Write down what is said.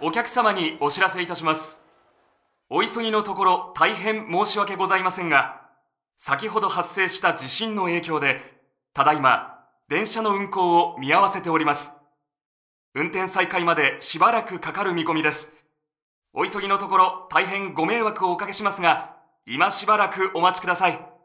お客様にお知らせいたします。お急ぎのところ大変申し訳ございませんが先ほど発生した地震の影響でただいま電車の運行を見合わせております。運転再開までしばらくかかる見込みです。お急ぎのところ大変ご迷惑をおかけしますが今しばらくお待ちください。